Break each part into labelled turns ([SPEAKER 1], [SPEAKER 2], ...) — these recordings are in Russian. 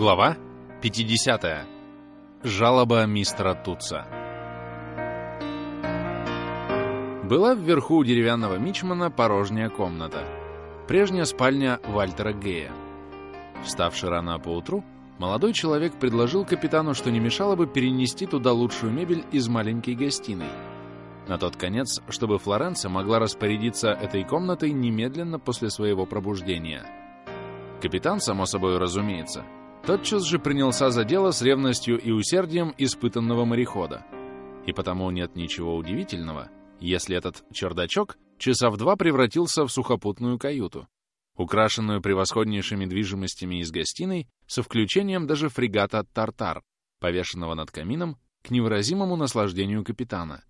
[SPEAKER 1] Глава 50. Жалоба мистера Тутса. Была вверху у деревянного мичмана порожняя комната. Прежняя спальня Вальтера Гея. Вставший рано поутру, молодой человек предложил капитану, что не мешало бы перенести туда лучшую мебель из маленькой гостиной. На тот конец, чтобы Флоренция могла распорядиться этой комнатой немедленно после своего пробуждения. Капитан, само собой разумеется, тотчас же принялся за дело с ревностью и усердием испытанного морехода. И потому нет ничего удивительного, если этот чердачок часа в два превратился в сухопутную каюту, украшенную превосходнейшими движимостями из гостиной, со включением даже фрегата «Тартар», повешенного над камином к невыразимому наслаждению капитана,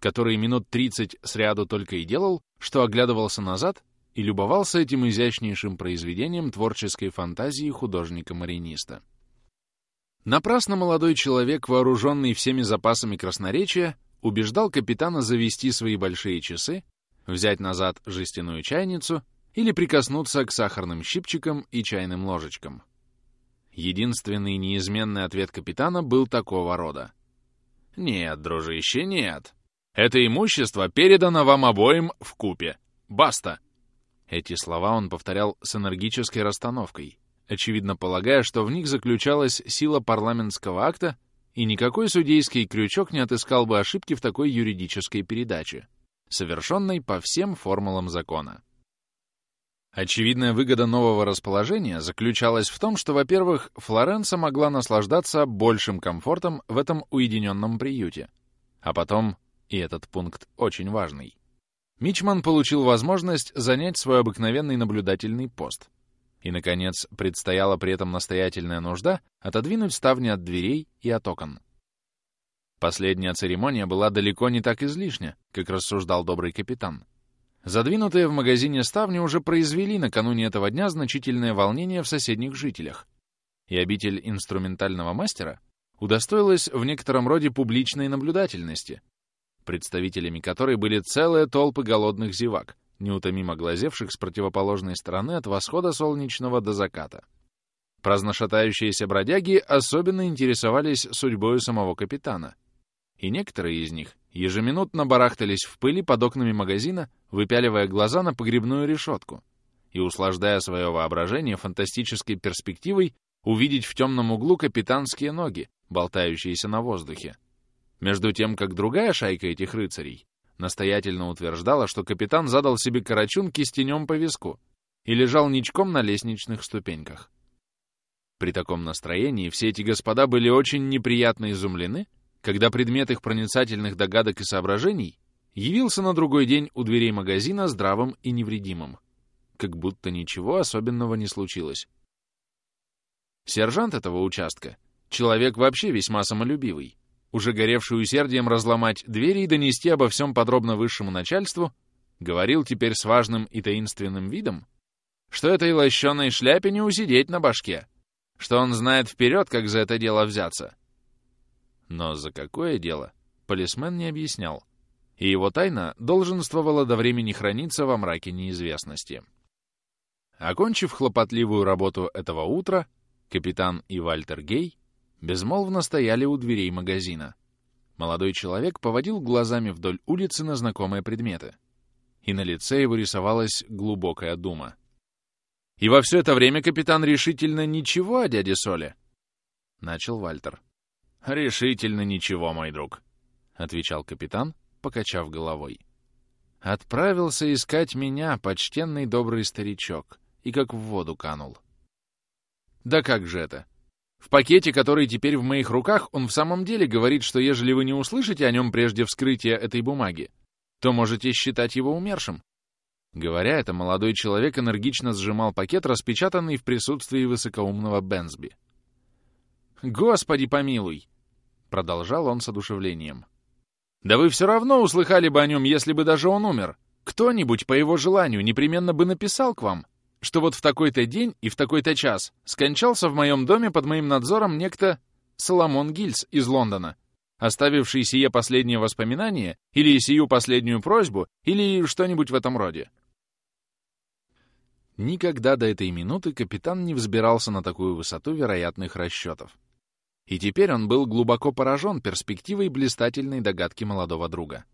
[SPEAKER 1] который минут тридцать сряду только и делал, что оглядывался назад и любовался этим изящнейшим произведением творческой фантазии художника-мариниста. Напрасно молодой человек, вооруженный всеми запасами красноречия, убеждал капитана завести свои большие часы, взять назад жестяную чайницу или прикоснуться к сахарным щипчикам и чайным ложечкам. Единственный неизменный ответ капитана был такого рода. «Нет, дружище, нет. Это имущество передано вам обоим в купе. Баста!» Эти слова он повторял с энергической расстановкой, очевидно полагая, что в них заключалась сила парламентского акта, и никакой судейский крючок не отыскал бы ошибки в такой юридической передаче, совершенной по всем формулам закона. Очевидная выгода нового расположения заключалась в том, что, во-первых, Флоренса могла наслаждаться большим комфортом в этом уединенном приюте, а потом, и этот пункт очень важный, Мичман получил возможность занять свой обыкновенный наблюдательный пост. И, наконец, предстояла при этом настоятельная нужда отодвинуть ставни от дверей и от окон. Последняя церемония была далеко не так излишня, как рассуждал добрый капитан. Задвинутые в магазине ставни уже произвели накануне этого дня значительное волнение в соседних жителях, и обитель инструментального мастера удостоилась в некотором роде публичной наблюдательности, представителями которой были целые толпы голодных зевак, неутомимо глазевших с противоположной стороны от восхода солнечного до заката. Праздношатающиеся бродяги особенно интересовались судьбою самого капитана, и некоторые из них ежеминутно барахтались в пыли под окнами магазина, выпяливая глаза на погребную решетку и услаждая свое воображение фантастической перспективой увидеть в темном углу капитанские ноги, болтающиеся на воздухе. Между тем, как другая шайка этих рыцарей настоятельно утверждала, что капитан задал себе карачун кистенем по виску и лежал ничком на лестничных ступеньках. При таком настроении все эти господа были очень неприятно изумлены, когда предмет их проницательных догадок и соображений явился на другой день у дверей магазина здравым и невредимым, как будто ничего особенного не случилось. Сержант этого участка — человек вообще весьма самолюбивый, уже горевший усердием разломать двери и донести обо всем подробно высшему начальству, говорил теперь с важным и таинственным видом, что этой лощеной шляпе не усидеть на башке, что он знает вперед, как за это дело взяться. Но за какое дело, полисмен не объяснял, и его тайна долженствовала до времени храниться во мраке неизвестности. Окончив хлопотливую работу этого утра, капитан и Вальтер Гей безмолвно стояли у дверей магазина. Молодой человек поводил глазами вдоль улицы на знакомые предметы. И на лице его рисовалась глубокая дума. «И во все это время капитан решительно ничего о дяде Соле?» — начал Вальтер. «Решительно ничего, мой друг», — отвечал капитан, покачав головой. «Отправился искать меня, почтенный добрый старичок, и как в воду канул». «Да как же это? В пакете, который теперь в моих руках, он в самом деле говорит, что ежели вы не услышите о нем прежде вскрытия этой бумаги, то можете считать его умершим. Говоря это, молодой человек энергично сжимал пакет, распечатанный в присутствии высокоумного Бенсби. «Господи помилуй!» — продолжал он с одушевлением. «Да вы все равно услыхали бы о нем, если бы даже он умер. Кто-нибудь, по его желанию, непременно бы написал к вам что вот в такой-то день и в такой-то час скончался в моем доме под моим надзором некто Соломон Гильс из Лондона, оставивший сие последнее воспоминание или сию последнюю просьбу или что-нибудь в этом роде. Никогда до этой минуты капитан не взбирался на такую высоту вероятных расчетов. И теперь он был глубоко поражен перспективой блистательной догадки молодого друга.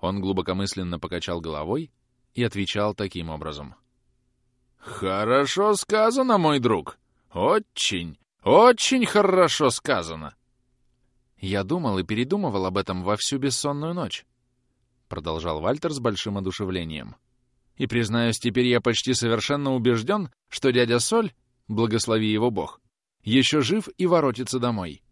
[SPEAKER 1] Он глубокомысленно покачал головой и отвечал таким образом. «Хорошо сказано, мой друг. Очень, очень хорошо сказано». «Я думал и передумывал об этом во всю бессонную ночь», — продолжал Вальтер с большим одушевлением. «И, признаюсь, теперь я почти совершенно убежден, что дядя Соль, благослови его Бог, еще жив и воротится домой.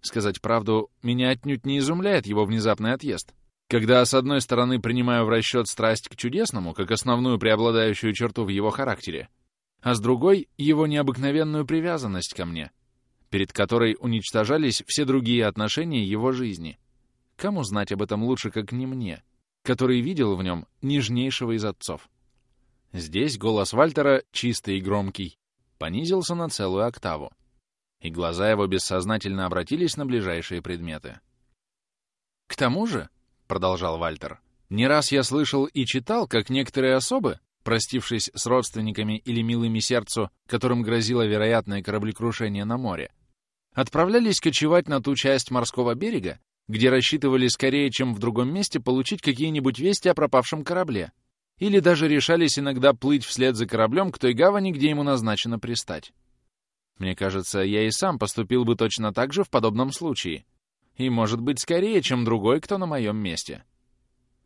[SPEAKER 1] Сказать правду, меня отнюдь не изумляет его внезапный отъезд. Когда, с одной стороны, принимаю в расчет страсть к чудесному, как основную преобладающую черту в его характере, а с другой — его необыкновенную привязанность ко мне, перед которой уничтожались все другие отношения его жизни. Кому знать об этом лучше, как не мне, который видел в нем нежнейшего из отцов? Здесь голос Вальтера, чистый и громкий, понизился на целую октаву и глаза его бессознательно обратились на ближайшие предметы. «К тому же», — продолжал Вальтер, — «не раз я слышал и читал, как некоторые особы, простившись с родственниками или милыми сердцу, которым грозило вероятное кораблекрушение на море, отправлялись кочевать на ту часть морского берега, где рассчитывали скорее, чем в другом месте, получить какие-нибудь вести о пропавшем корабле, или даже решались иногда плыть вслед за кораблем к той гавани, где ему назначено пристать. Мне кажется, я и сам поступил бы точно так же в подобном случае. И, может быть, скорее, чем другой, кто на моем месте.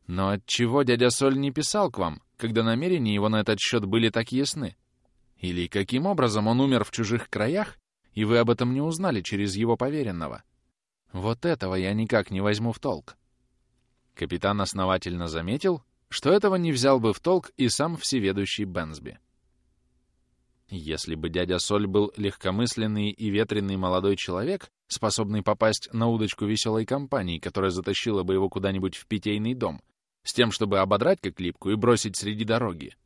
[SPEAKER 1] Но отчего дядя Соль не писал к вам, когда намерения его на этот счет были так ясны? Или каким образом он умер в чужих краях, и вы об этом не узнали через его поверенного? Вот этого я никак не возьму в толк. Капитан основательно заметил, что этого не взял бы в толк и сам всеведущий Бенсби. Если бы дядя Соль был легкомысленный и ветреный молодой человек, способный попасть на удочку веселой компании, которая затащила бы его куда-нибудь в питейный дом, с тем, чтобы ободрать как липку и бросить среди дороги.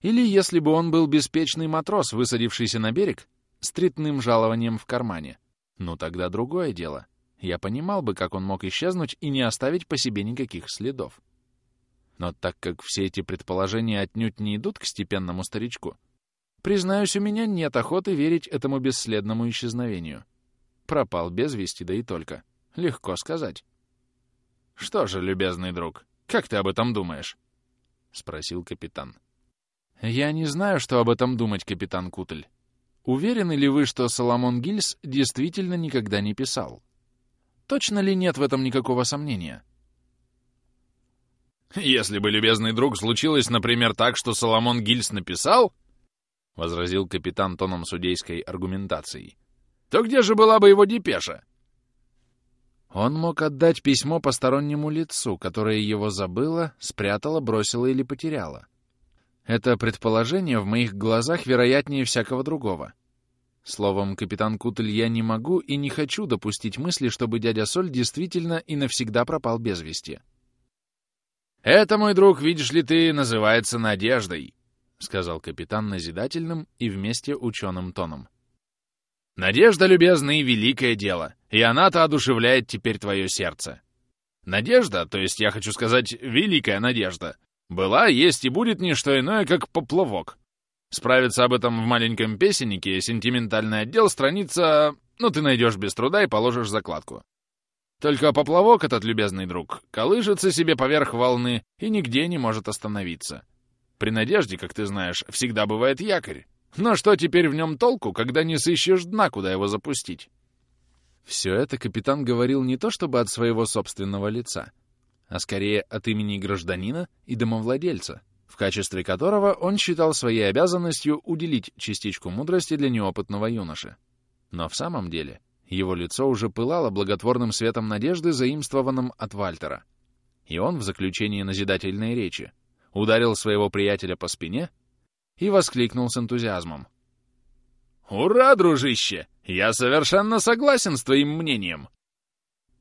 [SPEAKER 1] Или если бы он был беспечный матрос, высадившийся на берег, с тритным жалованием в кармане. Ну тогда другое дело. Я понимал бы, как он мог исчезнуть и не оставить по себе никаких следов. Но так как все эти предположения отнюдь не идут к степенному старичку, Признаюсь, у меня нет охоты верить этому бесследному исчезновению. Пропал без вести, да и только. Легко сказать. «Что же, любезный друг, как ты об этом думаешь?» — спросил капитан. «Я не знаю, что об этом думать, капитан Кутль. Уверены ли вы, что Соломон Гильс действительно никогда не писал? Точно ли нет в этом никакого сомнения?»
[SPEAKER 2] «Если бы, любезный друг, случилось, например, так, что Соломон Гильс написал, — возразил капитан тоном судейской аргументации, — то где же была бы его депеша?
[SPEAKER 1] Он мог отдать письмо постороннему лицу, которое его забыло, спрятало, бросило или потеряло. Это предположение в моих глазах вероятнее всякого другого. Словом, капитан Кутль, я не могу и не хочу допустить мысли, чтобы дядя Соль действительно и навсегда пропал без вести.
[SPEAKER 2] «Это, мой друг, видишь ли ты, называется надеждой», —
[SPEAKER 1] сказал капитан назидательным и вместе ученым тоном.
[SPEAKER 2] «Надежда, любезный, великое дело, и она-то одушевляет теперь твое сердце. Надежда, то есть я хочу сказать, великая надежда, была, есть и будет не что иное, как поплавок. Справиться об этом в маленьком песеннике, сентиментальный отдел, страница... Ну, ты найдешь без труда и положишь закладку. Только поплавок этот, любезный друг, колышется себе поверх волны и нигде не может остановиться. При надежде, как ты знаешь, всегда бывает якорь. Но что теперь в нем толку, когда не сыщешь дна, куда его запустить?
[SPEAKER 1] Все это капитан говорил не то чтобы от своего собственного лица, а скорее от имени гражданина и домовладельца, в качестве которого он считал своей обязанностью уделить частичку мудрости для неопытного юноши. Но в самом деле его лицо уже пылало благотворным светом надежды, заимствованным от Вальтера. И он в заключении назидательной речи ударил своего приятеля по спине и воскликнул с энтузиазмом.
[SPEAKER 2] «Ура, дружище! Я совершенно согласен с твоим мнением!»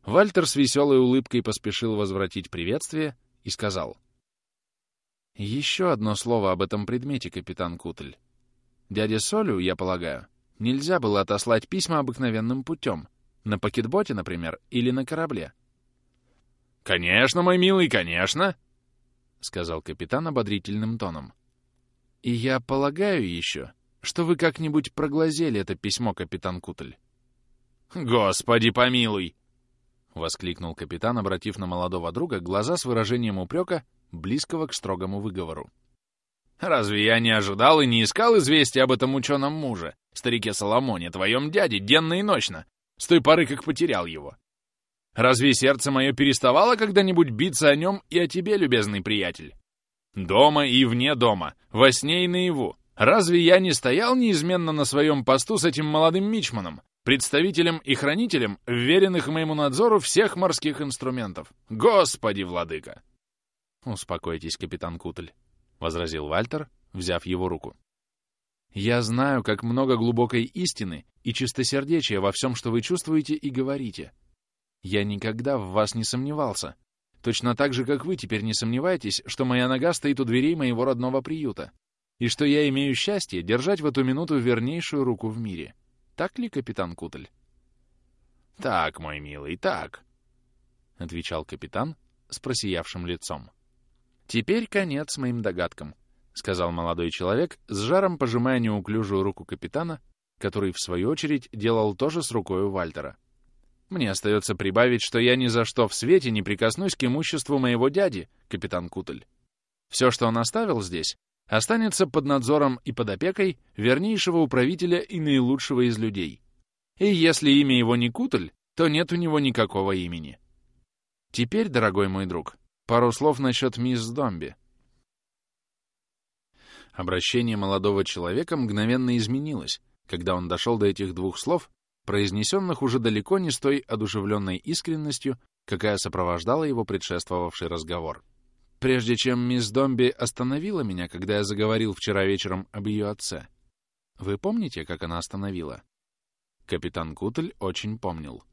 [SPEAKER 1] Вальтер с веселой улыбкой поспешил возвратить приветствие и сказал. «Еще одно слово об этом предмете, капитан Кутль. Дяде Солю, я полагаю, нельзя было отослать письма обыкновенным путем, на пакетботе, например, или на корабле».
[SPEAKER 2] «Конечно, мой милый, конечно!»
[SPEAKER 1] — сказал капитан ободрительным тоном. И я полагаю еще, что вы как-нибудь проглазели это письмо, капитан Кутль.
[SPEAKER 2] «Господи помилуй!»
[SPEAKER 1] — воскликнул капитан, обратив на молодого друга глаза с выражением упрека, близкого к строгому выговору.
[SPEAKER 2] «Разве я не ожидал и не искал известия об этом ученом муже, старике Соломоне, твоем дяде, денно и ночно, с той поры, как потерял его? Разве сердце мое переставало когда-нибудь биться о нем и о тебе, любезный приятель? Дома и вне дома, во сне и наяву. Разве я не стоял неизменно на своем посту с этим молодым мичманом, представителем и хранителем, вверенных моему надзору всех морских инструментов? Господи, владыка!»
[SPEAKER 1] «Успокойтесь, капитан Кутль», — возразил Вальтер, взяв его руку. «Я знаю, как много глубокой истины и чистосердечия во всем, что вы чувствуете и говорите. Я никогда в вас не сомневался, точно так же, как вы теперь не сомневаетесь, что моя нога стоит у дверей моего родного приюта, и что я имею счастье держать в эту минуту вернейшую руку в мире. Так ли, капитан Кутль?»
[SPEAKER 2] «Так, мой милый, так», — отвечал капитан с просиявшим лицом.
[SPEAKER 1] «Теперь конец моим догадкам», — сказал молодой человек, с жаром пожимая неуклюжую руку капитана, который, в свою очередь, делал то же с рукой Вальтера. «Мне остается прибавить, что я ни за что в свете не прикоснусь к имуществу моего дяди, капитан Кутль. Все, что он оставил здесь, останется под надзором и под опекой вернейшего управителя и наилучшего из людей. И если имя его не Кутль, то нет у него никакого имени. Теперь, дорогой мой друг, Пару слов насчет мисс Домби. Обращение молодого человека мгновенно изменилось, когда он дошел до этих двух слов, произнесенных уже далеко не с той одушевленной искренностью, какая сопровождала его предшествовавший разговор. Прежде чем мисс Домби остановила меня, когда я заговорил вчера вечером об ее отце. Вы помните, как она остановила? Капитан Кутль очень помнил.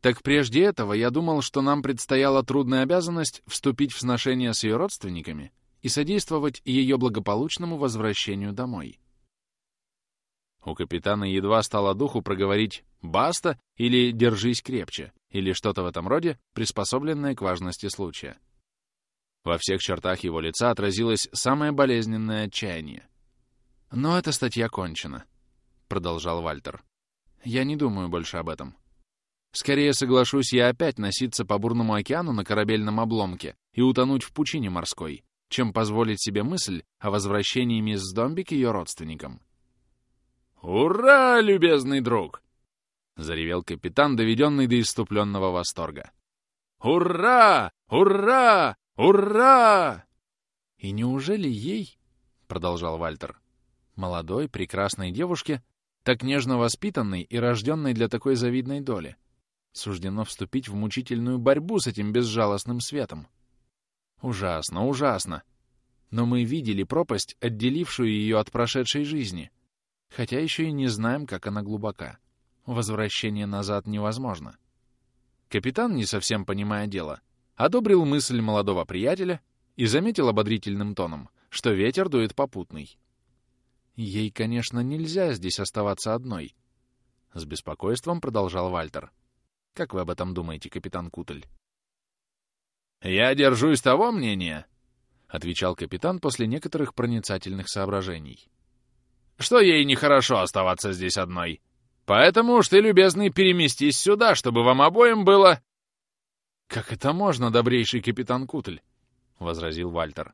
[SPEAKER 1] Так прежде этого я думал, что нам предстояла трудная обязанность вступить в сношение с ее родственниками и содействовать ее благополучному возвращению домой. У капитана едва стало духу проговорить «баста» или «держись крепче» или что-то в этом роде, приспособленное к важности случая. Во всех чертах его лица отразилось самое болезненное отчаяние. «Но эта статья кончена», — продолжал Вальтер. «Я не думаю больше об этом. Скорее соглашусь я опять носиться по бурному океану на корабельном обломке и утонуть в пучине морской, чем позволить себе мысль о возвращении мисс Домби к ее родственникам.
[SPEAKER 2] «Ура, любезный друг!»
[SPEAKER 1] — заревел капитан, доведенный до иступленного восторга.
[SPEAKER 2] «Ура! Ура! Ура!»
[SPEAKER 1] «И неужели ей, — продолжал Вальтер, — молодой, прекрасной девушке, так нежно воспитанной и рожденной для такой завидной доли, суждено вступить в мучительную борьбу с этим безжалостным светом. Ужасно, ужасно. Но мы видели пропасть, отделившую ее от прошедшей жизни, хотя еще и не знаем, как она глубока. Возвращение назад невозможно. Капитан, не совсем понимая дело, одобрил мысль молодого приятеля и заметил ободрительным тоном, что ветер дует попутный. Ей, конечно, нельзя здесь оставаться одной. С беспокойством продолжал Вальтер. Как вы об этом думаете, капитан Кутль?
[SPEAKER 2] «Я держусь того мнения», —
[SPEAKER 1] отвечал капитан после некоторых проницательных соображений,
[SPEAKER 2] «что ей нехорошо оставаться здесь одной. Поэтому уж ты, любезный, переместись сюда, чтобы вам обоим было...»
[SPEAKER 1] «Как это можно, добрейший капитан Кутль?» — возразил Вальтер.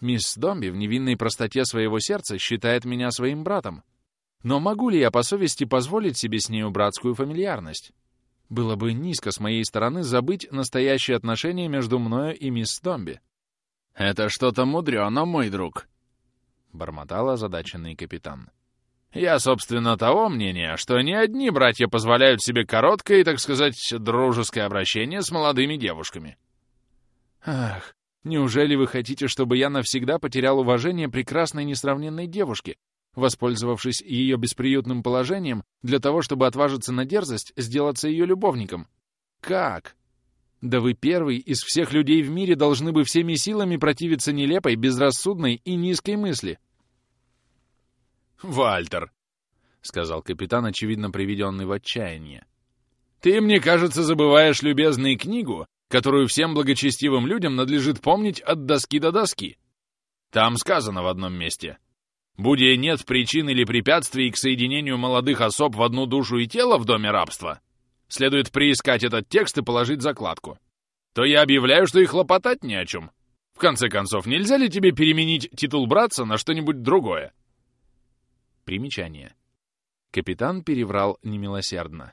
[SPEAKER 1] «Мисс Домби в невинной простоте своего сердца считает меня своим братом. Но могу ли я по совести позволить себе с нею братскую фамильярность?» Было бы низко с моей стороны забыть настоящие отношения между мною и мисс Домби.
[SPEAKER 2] «Это что-то мудрено, мой друг», — бормотал озадаченный капитан. «Я, собственно, того мнения, что не одни братья позволяют себе короткое и, так сказать, дружеское обращение с молодыми девушками».
[SPEAKER 1] «Ах, неужели вы хотите, чтобы я навсегда потерял уважение прекрасной несравненной девушки, воспользовавшись ее бесприютным положением для того, чтобы отважиться на дерзость сделаться ее любовником. Как? Да вы первый из всех людей в мире должны бы всеми силами противиться нелепой, безрассудной и низкой мысли.
[SPEAKER 2] «Вальтер», — сказал капитан, очевидно приведенный в отчаяние, «ты, мне кажется, забываешь любезную книгу, которую всем благочестивым людям надлежит помнить от доски до доски. Там сказано в одном месте. Будь нет причин или препятствий к соединению молодых особ в одну душу и тело в доме рабства, следует приискать этот текст и положить закладку. То я объявляю, что и хлопотать не о чем. В конце концов, нельзя ли тебе переменить титул братца на что-нибудь другое?
[SPEAKER 1] Примечание. Капитан переврал немилосердно.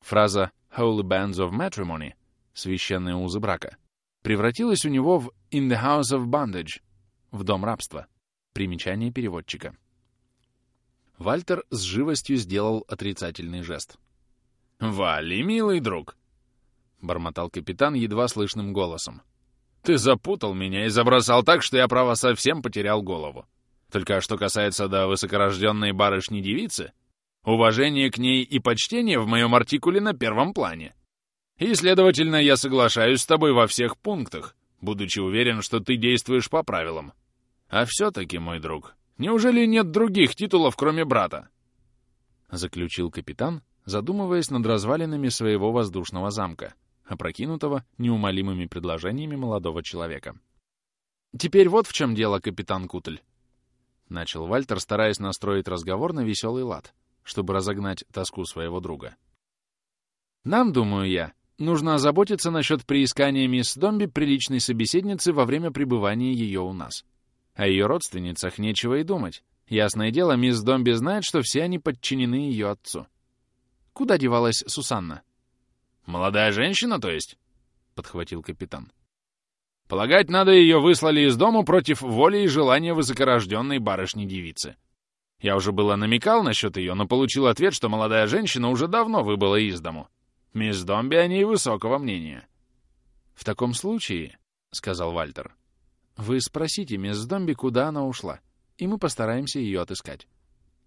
[SPEAKER 1] Фраза «Holy Bands of Matrimony» — «Священные узы брака» превратилась у него в «In the House of Bondage» — «В дом рабства». Примечание переводчика. Вальтер с живостью сделал отрицательный жест.
[SPEAKER 2] «Вали, милый друг!» — бормотал капитан едва слышным голосом. «Ты запутал меня и забросал так, что я, право, совсем потерял голову. Только что касается до высокорожденной барышни-девицы, уважение к ней и почтение в моем артикуле на первом плане. И, следовательно, я соглашаюсь с тобой во всех пунктах, будучи уверен, что ты действуешь по правилам. А все-таки, мой друг, неужели нет других титулов, кроме брата?»
[SPEAKER 1] Заключил капитан, задумываясь над развалинами своего воздушного замка, опрокинутого неумолимыми предложениями молодого человека. «Теперь вот в чем дело, капитан Кутль», — начал Вальтер, стараясь настроить разговор на веселый лад, чтобы разогнать тоску своего друга. «Нам, думаю я, нужно озаботиться насчет приискания мисс Домби приличной собеседницы во время пребывания ее у нас. О ее родственницах нечего и думать. Ясное дело, мисс Домби знает, что все они подчинены ее отцу. Куда девалась Сусанна?»
[SPEAKER 2] «Молодая женщина, то есть?» — подхватил капитан. «Полагать, надо ее выслали из дому против воли и желания высокорожденной барышни-девицы. Я уже было намекал насчет ее, но получил ответ, что молодая женщина уже давно выбыла из дому. Мисс Домби о ней высокого мнения».
[SPEAKER 1] «В таком случае», — сказал Вальтер, — «вы спросите мисс Домби, куда она ушла, и мы постараемся ее отыскать.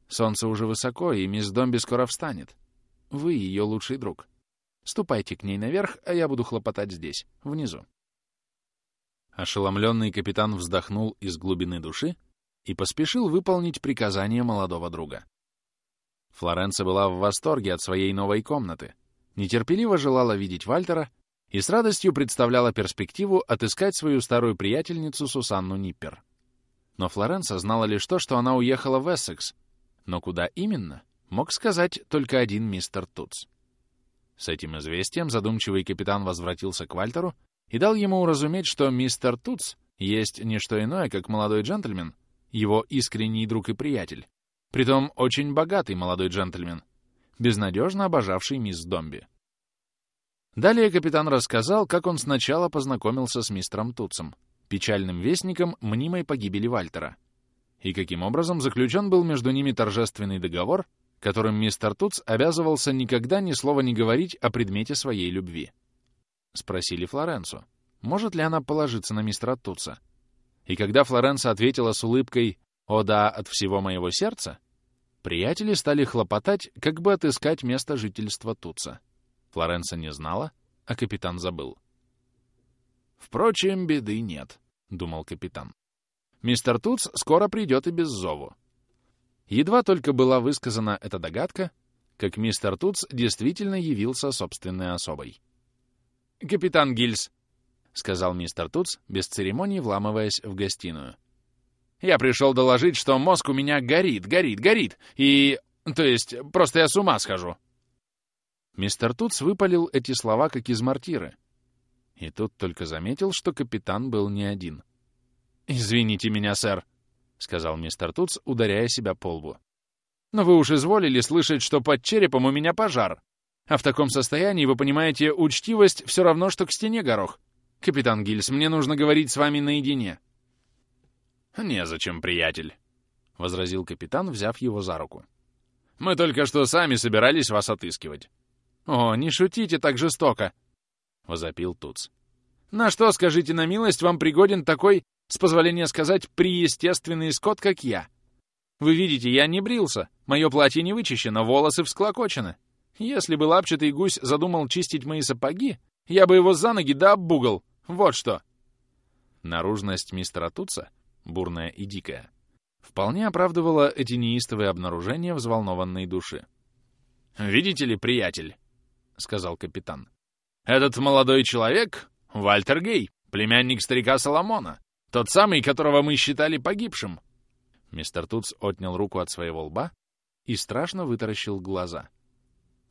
[SPEAKER 1] Солнце уже высоко, и мисс Домби скоро встанет. Вы ее лучший друг». Ступайте к ней наверх, а я буду хлопотать здесь, внизу. Ошеломленный капитан вздохнул из глубины души и поспешил выполнить приказание молодого друга. Флоренция была в восторге от своей новой комнаты, нетерпеливо желала видеть Вальтера и с радостью представляла перспективу отыскать свою старую приятельницу Сусанну Ниппер. Но Флоренция знала лишь то, что она уехала в Эссекс, но куда именно, мог сказать только один мистер Тутс. С этим известием задумчивый капитан возвратился к Вальтеру и дал ему уразуметь, что мистер Туц есть не что иное, как молодой джентльмен, его искренний друг и приятель, притом очень богатый молодой джентльмен, безнадежно обожавший мисс Домби. Далее капитан рассказал, как он сначала познакомился с мистером Туцем, печальным вестником мнимой погибели Вальтера, и каким образом заключен был между ними торжественный договор, которым мистер Туц обязывался никогда ни слова не говорить о предмете своей любви. Спросили Флоренцу, может ли она положиться на мистера Туца. И когда Флоренса ответила с улыбкой «О да, от всего моего сердца», приятели стали хлопотать, как бы отыскать место жительства Туца. Флоренса не знала, а капитан забыл. «Впрочем, беды нет», — думал капитан. «Мистер Туц скоро придет и без зову. Едва только была высказана эта догадка, как мистер Туц действительно явился собственной особой. «Капитан Гильс», — сказал мистер Туц, без церемоний вламываясь в гостиную. «Я пришел доложить, что мозг у меня горит, горит, горит, и... То есть, просто я с ума схожу». Мистер Туц выпалил эти слова, как из мортиры. И тут только заметил, что капитан был не один. «Извините меня, сэр», — сказал мистер Туц, ударяя себя по лбу. «Но вы уж изволили слышать, что под черепом у меня пожар. А в таком состоянии, вы понимаете, учтивость все равно, что к стене горох. Капитан Гильс, мне нужно говорить с вами наедине».
[SPEAKER 2] «Незачем, приятель», — возразил капитан, взяв его за руку. «Мы только что сами собирались вас отыскивать».
[SPEAKER 1] «О, не шутите так жестоко», — возопил Туц. «На что, скажите на милость, вам пригоден такой с позволения сказать, приестественный скот, как я. Вы видите, я не брился, мое платье не вычищено, волосы всклокочены. Если бы лапчатый гусь задумал чистить мои сапоги, я бы его за ноги да оббугал. Вот что. Наружность мистера Туца, бурная и дикая, вполне оправдывала эти неистовые обнаружения взволнованной души.
[SPEAKER 2] «Видите ли, приятель», — сказал капитан, — «этот молодой человек — Вальтер Гей, племянник старика Соломона, Тот самый, которого мы считали погибшим!»
[SPEAKER 1] Мистер Тутс отнял руку от своего лба и страшно вытаращил глаза.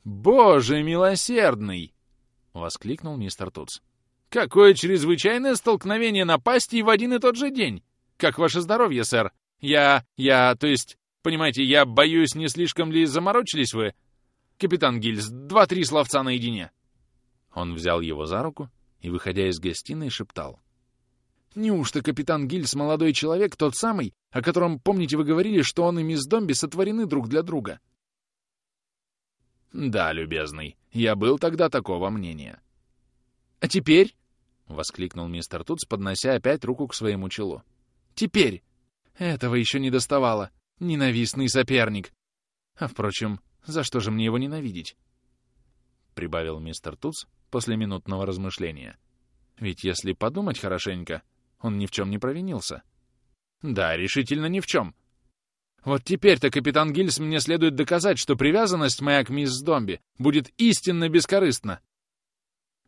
[SPEAKER 2] «Боже милосердный!» — воскликнул мистер Тутс. «Какое чрезвычайное столкновение напастей в один и тот же день! Как ваше здоровье, сэр? Я... я... то есть... Понимаете, я боюсь, не слишком ли заморочились вы? Капитан Гильз, два-три словца наедине!»
[SPEAKER 1] Он взял его за руку и, выходя из гостиной, шептал.
[SPEAKER 2] «Неужто капитан Гильз молодой человек, тот самый, о котором, помните, вы говорили, что он и мисс Домби сотворены друг для друга?»
[SPEAKER 1] «Да, любезный, я был тогда такого мнения».
[SPEAKER 2] «А теперь?»
[SPEAKER 1] — воскликнул мистер Тутс, поднося опять руку к своему челу.
[SPEAKER 2] «Теперь! Этого еще не доставало. Ненавистный соперник. А, впрочем, за что же мне его ненавидеть?»
[SPEAKER 1] Прибавил мистер Тутс после минутного размышления. «Ведь если подумать хорошенько, он ни в чем не провинился».
[SPEAKER 2] «Да, решительно ни в чем. Вот теперь-то, капитан Гильс, мне следует доказать, что привязанность моя к мисс Домби будет истинно бескорыстна».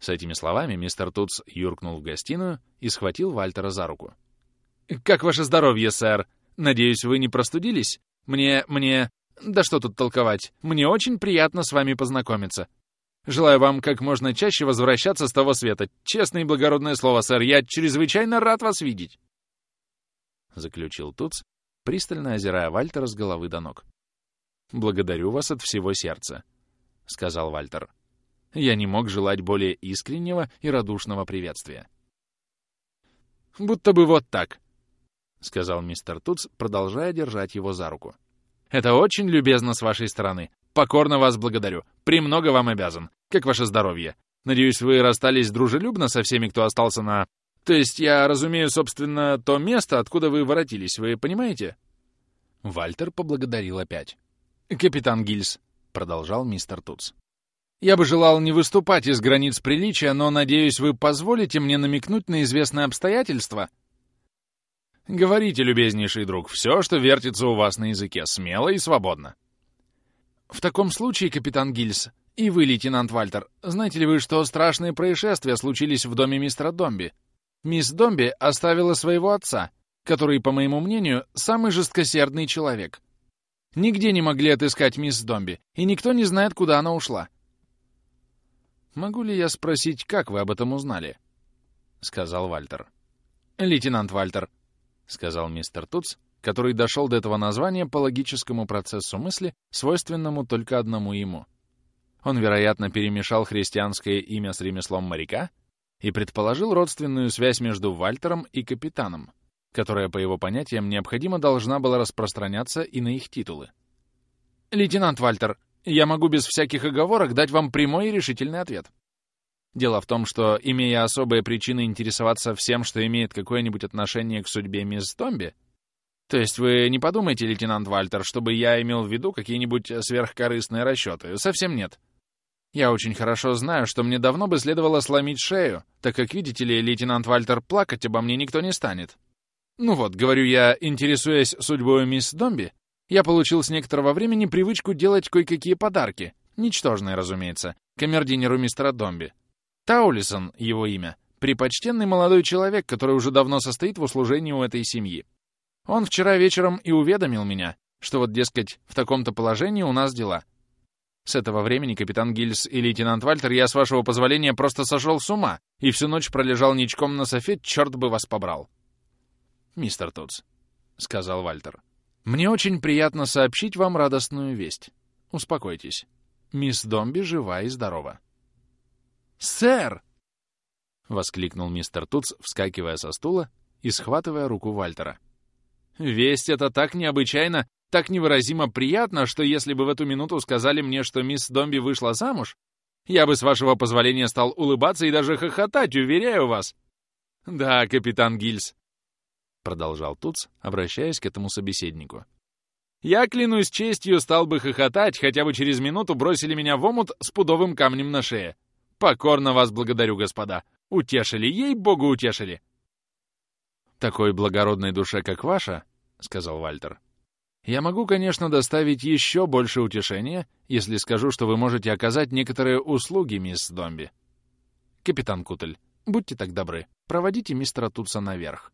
[SPEAKER 1] С этими словами мистер Тутс юркнул в гостиную и схватил Вальтера за руку.
[SPEAKER 2] «Как ваше здоровье, сэр? Надеюсь, вы не простудились? Мне... мне... Да что тут толковать? Мне очень приятно с вами познакомиться. Желаю вам как можно чаще возвращаться с того света. Честное и благородное слово, сэр, я чрезвычайно рад вас видеть!»
[SPEAKER 1] Заключил Туц, пристально озирая Вальтера с головы до ног. «Благодарю вас от всего сердца», — сказал Вальтер. «Я не мог желать более искреннего и радушного приветствия».
[SPEAKER 2] «Будто бы вот так», — сказал
[SPEAKER 1] мистер Туц, продолжая держать его за руку.
[SPEAKER 2] «Это очень любезно с вашей стороны. Покорно вас благодарю. Премного вам обязан. Как ваше здоровье? Надеюсь, вы расстались дружелюбно со всеми, кто остался на... То есть я разумею, собственно, то место, откуда вы воротились, вы понимаете?»
[SPEAKER 1] Вальтер поблагодарил опять.
[SPEAKER 2] «Капитан Гильс», — продолжал мистер Туц. «Я бы желал не выступать из границ приличия, но, надеюсь, вы позволите мне намекнуть на известное обстоятельство?» «Говорите, любезнейший друг, все, что вертится у вас на языке, смело и свободно». «В таком случае, капитан Гильс, и вы, лейтенант Вальтер, знаете ли вы, что страшные происшествия случились в доме мистера Домби? Мисс Домби оставила своего отца, который, по моему мнению, самый жесткосердный человек. Нигде не могли отыскать мисс Домби, и никто не знает, куда она ушла».
[SPEAKER 1] «Могу ли я спросить, как вы об этом узнали?» — сказал Вальтер.
[SPEAKER 2] «Лейтенант Вальтер», — сказал
[SPEAKER 1] мистер Туц, который дошел до этого названия по логическому процессу мысли, свойственному только одному ему. Он, вероятно, перемешал христианское имя с ремеслом моряка и предположил родственную связь между Вальтером и капитаном, которая, по его понятиям, необходимо должна была распространяться и на их титулы.
[SPEAKER 2] «Лейтенант Вальтер, я могу без всяких оговорок дать вам прямой и решительный ответ. Дело в том, что, имея особые причины интересоваться всем, что имеет какое-нибудь отношение к судьбе мисс Томби, то есть вы не подумайте, лейтенант Вальтер, чтобы я имел в виду какие-нибудь сверхкорыстные расчеты. Совсем нет. Я очень хорошо знаю, что мне давно бы следовало сломить шею, так как, видите ли, лейтенант Вальтер, плакать обо мне никто не станет. Ну вот, говорю я, интересуясь судьбой мисс Домби, я получил с некоторого времени привычку делать кое-какие подарки, ничтожные, разумеется, камердинеру мистера Домби. Таулисон, его имя, припочтенный молодой человек, который уже давно состоит в услужении у этой семьи. Он вчера вечером и уведомил меня, что вот, дескать, в таком-то положении у нас дела. С этого времени, капитан Гильс и лейтенант Вальтер, я, с вашего позволения, просто сошел с ума и всю ночь пролежал ничком на софе, черт бы вас побрал.
[SPEAKER 1] «Мистер Тутс», — сказал Вальтер, —
[SPEAKER 2] «мне очень приятно сообщить вам радостную весть. Успокойтесь. Мисс Домби жива и здорова».
[SPEAKER 1] «Сэр!» — воскликнул мистер Тутс, вскакивая со стула и схватывая руку Вальтера.
[SPEAKER 2] Весть это так необычайно, так невыразимо приятно, что если бы в эту минуту сказали мне, что мисс Домби вышла замуж, я бы, с вашего позволения, стал улыбаться и даже хохотать, уверяю вас. Да, капитан Гильс, — продолжал Туц, обращаясь к этому собеседнику. Я, клянусь честью, стал бы хохотать, хотя бы через минуту бросили меня в омут с пудовым камнем на шее. Покорно вас благодарю, господа. Утешили, ей-богу, утешили.
[SPEAKER 1] Такой благородной душе, как ваша, — сказал Вальтер, — я могу, конечно, доставить еще больше утешения, если скажу, что вы можете оказать некоторые услуги, мисс Домби. Капитан Кутль, будьте так добры, проводите мистера Тутса наверх.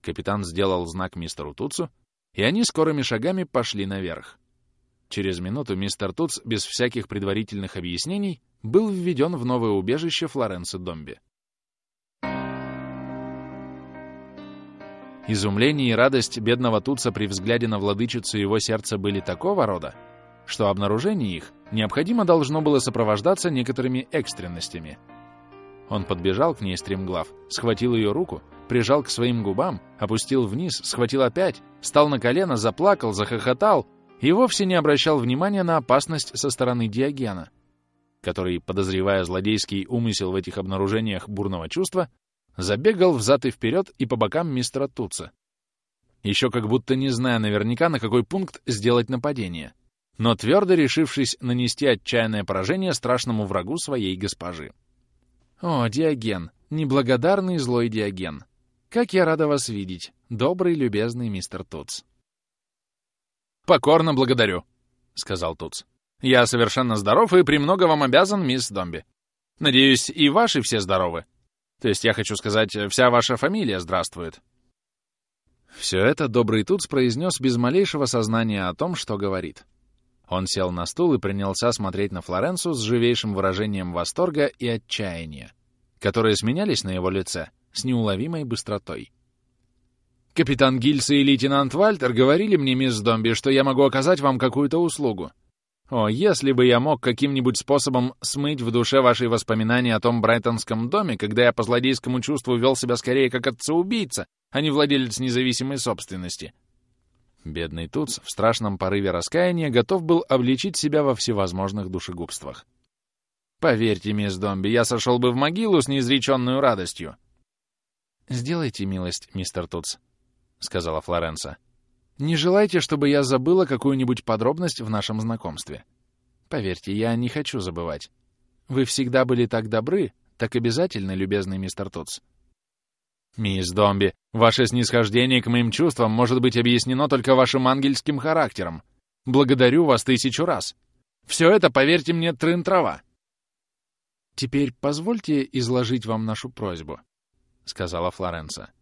[SPEAKER 1] Капитан сделал знак мистеру Туцу, и они скорыми шагами пошли наверх. Через минуту мистер Туц, без всяких предварительных объяснений, был введен в новое убежище Флоренции Домби. Изумление и радость бедного Туца при взгляде на владычицу его сердца были такого рода, что обнаружение их необходимо должно было сопровождаться некоторыми экстренностями. Он подбежал к ней стремглав, схватил ее руку, прижал к своим губам, опустил вниз, схватил опять, встал на колено, заплакал, захохотал и вовсе не обращал внимания на опасность со стороны Диогена, который, подозревая злодейский умысел в этих обнаружениях бурного чувства, забегал взад и вперед и по бокам мистера Туца. Еще как будто не зная наверняка, на какой пункт сделать нападение, но твердо решившись нанести отчаянное поражение страшному врагу своей госпожи. «О, Диоген, неблагодарный злой Диоген! Как я рада вас видеть, добрый, любезный мистер Туц!» «Покорно благодарю», — сказал Туц. «Я совершенно здоров и премного вам обязан, мисс Домби. Надеюсь, и ваши все здоровы?» То есть я хочу сказать, вся ваша фамилия здравствует. Все это добрый Туц произнес без малейшего сознания о том, что говорит. Он сел на стул и принялся смотреть на Флоренцию с живейшим выражением восторга и отчаяния, которые сменялись на его лице с неуловимой быстротой. «Капитан Гильс и лейтенант Вальтер говорили мне, мисс Домби, что я могу оказать вам какую-то услугу. О, если бы я мог каким-нибудь способом смыть в душе ваши воспоминания о том брайтонском доме, когда я по злодейскому чувству вел себя скорее как отца-убийца, а не владелец независимой собственности. Бедный Туц в страшном порыве раскаяния готов был обличить себя во всевозможных душегубствах. «Поверьте, мисс Домби, я сошел бы в могилу с неизреченную радостью». «Сделайте милость, мистер Туц», — сказала Флоренса. Не желайте, чтобы я забыла какую-нибудь подробность в нашем знакомстве. Поверьте, я не хочу забывать. Вы всегда были так добры, так обязательны, любезный мистер Тутс. Мисс Домби, ваше снисхождение к моим чувствам может быть объяснено только вашим ангельским характером. Благодарю вас тысячу раз. Все это, поверьте мне, трын-трава. Теперь позвольте изложить вам нашу просьбу, — сказала Флоренса.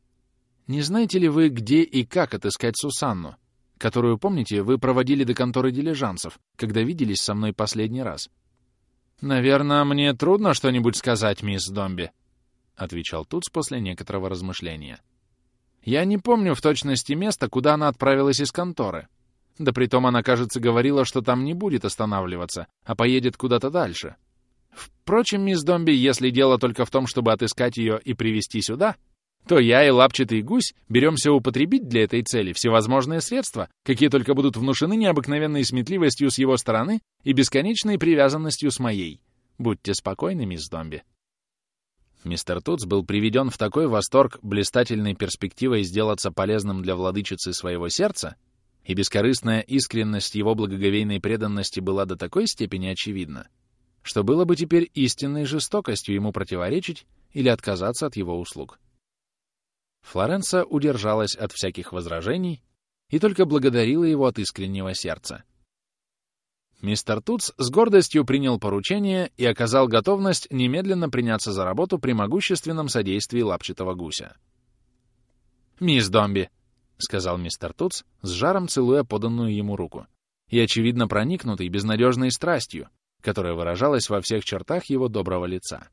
[SPEAKER 1] Не знаете ли вы, где и как отыскать Сусанну, которую, помните, вы проводили до конторы дилижансов, когда виделись со мной последний раз? «Наверное, мне трудно что-нибудь сказать, мисс Домби», — отвечал Туц после некоторого размышления. «Я не помню в точности места, куда она отправилась из конторы. Да притом она, кажется, говорила, что там не будет останавливаться, а поедет куда-то дальше. Впрочем, мисс Домби, если дело только в том, чтобы отыскать ее и привести сюда, то я и лапчатый гусь беремся употребить для этой цели всевозможные средства, какие только будут внушены необыкновенной сметливостью с его стороны и бесконечной привязанностью с моей. Будьте спокойны, мисс Домби. Мистер Туц был приведен в такой восторг блистательной перспективой сделаться полезным для владычицы своего сердца, и бескорыстная искренность его благоговейной преданности была до такой степени очевидна, что было бы теперь истинной жестокостью ему противоречить или отказаться от его услуг. Флоренса удержалась от всяких возражений и только благодарила его от искреннего сердца. Мистер Туц с гордостью принял поручение и оказал готовность немедленно приняться за работу при могущественном содействии лапчатого гуся. «Мисс Домби», — сказал мистер Туц, с жаром целуя поданную ему руку, и, очевидно, проникнутый безнадежной страстью, которая выражалась во всех чертах его доброго лица.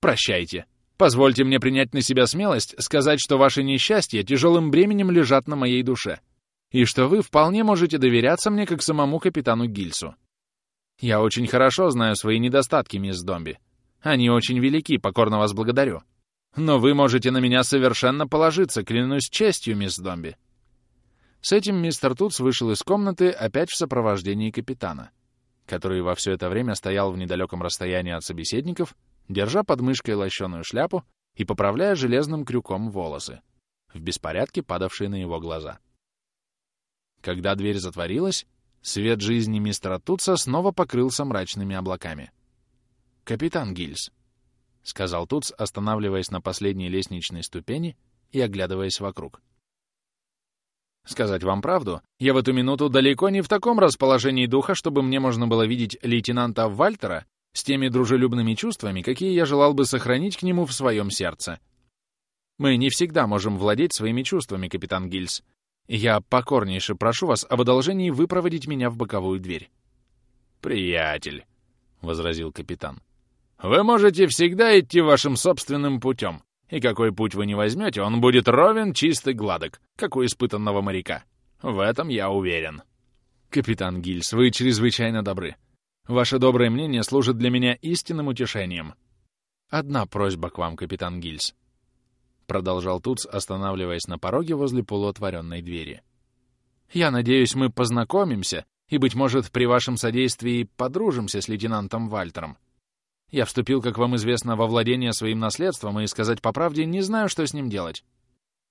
[SPEAKER 1] «Прощайте!» Позвольте мне принять на себя смелость сказать, что ваши несчастья тяжелым бременем лежат на моей душе, и что вы вполне можете доверяться мне как самому капитану Гильсу. Я очень хорошо знаю свои недостатки, мисс Домби. Они очень велики, покорно вас благодарю. Но вы можете на меня совершенно положиться, клянусь честью, мисс Домби. С этим мистер Тутс вышел из комнаты опять в сопровождении капитана, который во все это время стоял в недалеком расстоянии от собеседников держа под мышкой лощеную шляпу и поправляя железным крюком волосы, в беспорядке падавшие на его глаза. Когда дверь затворилась, свет жизни мистера Тутса снова покрылся мрачными облаками. «Капитан Гильс», — сказал Тутс, останавливаясь на последней лестничной ступени и оглядываясь вокруг. «Сказать вам правду, я в эту минуту далеко не в таком расположении духа, чтобы мне можно было видеть лейтенанта Вальтера с теми дружелюбными чувствами, какие я желал бы сохранить к нему в своем сердце. Мы не всегда можем владеть своими чувствами, капитан Гильс. Я покорнейше прошу вас об одолжении выпроводить меня в боковую дверь.
[SPEAKER 2] «Приятель», — возразил капитан, — «вы можете всегда идти вашим собственным путем, и какой путь вы не возьмете, он будет ровен, чистый, гладок, как у испытанного моряка. В этом я уверен».
[SPEAKER 1] «Капитан Гильс, вы чрезвычайно добры. Ваше доброе мнение служит для меня истинным утешением. Одна просьба к вам, капитан Гильс. Продолжал Туц, останавливаясь на пороге возле полуотворенной двери. Я надеюсь, мы познакомимся и, быть может, при вашем содействии подружимся с лейтенантом Вальтером. Я вступил, как вам известно, во владение своим наследством и, сказать по правде, не знаю, что с ним делать.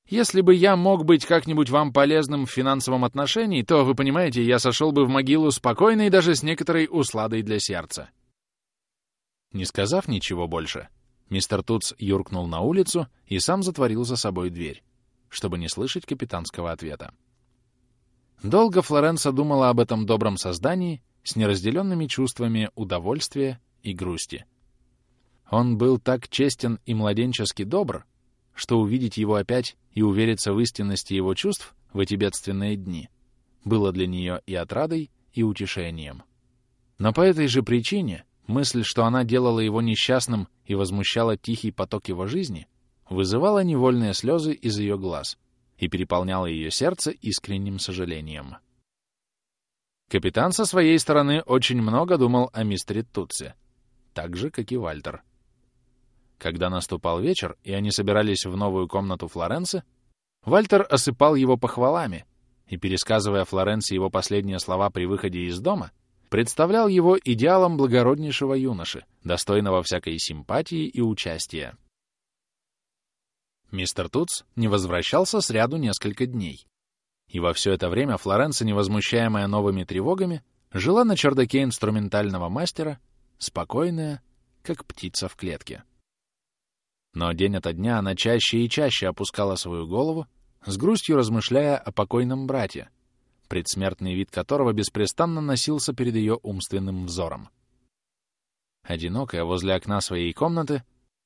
[SPEAKER 1] Если бы я мог быть как-нибудь вам полезным в финансовом отношении, то, вы понимаете, я сошел бы в могилу спокойно и даже с некоторой усладой для сердца. Не сказав ничего больше, мистер Туц юркнул на улицу и сам затворил за собой дверь, чтобы не слышать капитанского ответа. Долго Флоренса думала об этом добром создании с неразделенными чувствами удовольствия и грусти. Он был так честен и младенчески добр, что увидеть его опять и увериться в истинности его чувств в эти бедственные дни было для нее и отрадой, и утешением. Но по этой же причине мысль, что она делала его несчастным и возмущала тихий поток его жизни, вызывала невольные слезы из ее глаз и переполняла ее сердце искренним сожалением. Капитан со своей стороны очень много думал о мистере Тутсе, так же, как и Вальтер. Когда наступал вечер, и они собирались в новую комнату Флоренции, Вальтер осыпал его похвалами и, пересказывая Флоренции его последние слова при выходе из дома, представлял его идеалом благороднейшего юноши, достойного всякой симпатии и участия. Мистер Туц не возвращался с ряду несколько дней. И во все это время Флоренция, невозмущаемая новыми тревогами, жила на чердаке инструментального мастера, спокойная, как птица в клетке. Но день ото дня она чаще и чаще опускала свою голову, с грустью размышляя о покойном брате, предсмертный вид которого беспрестанно носился перед ее умственным взором. Одинокая возле окна своей комнаты,